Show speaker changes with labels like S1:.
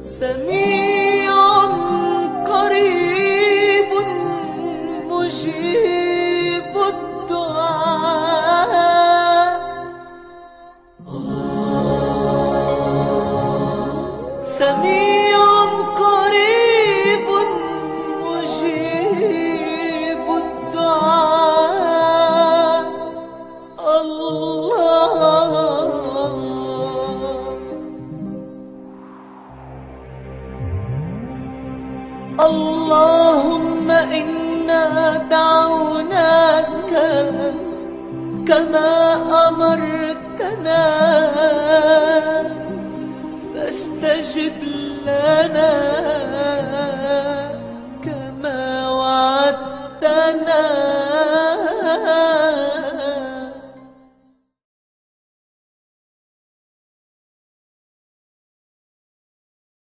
S1: سميع قريب مجيب الدعاء. سميع قريب مجيب الدعاء. الله اللهم إنا دعوناك كما أمرتنا. فاستجب لنا كما وعدتنا.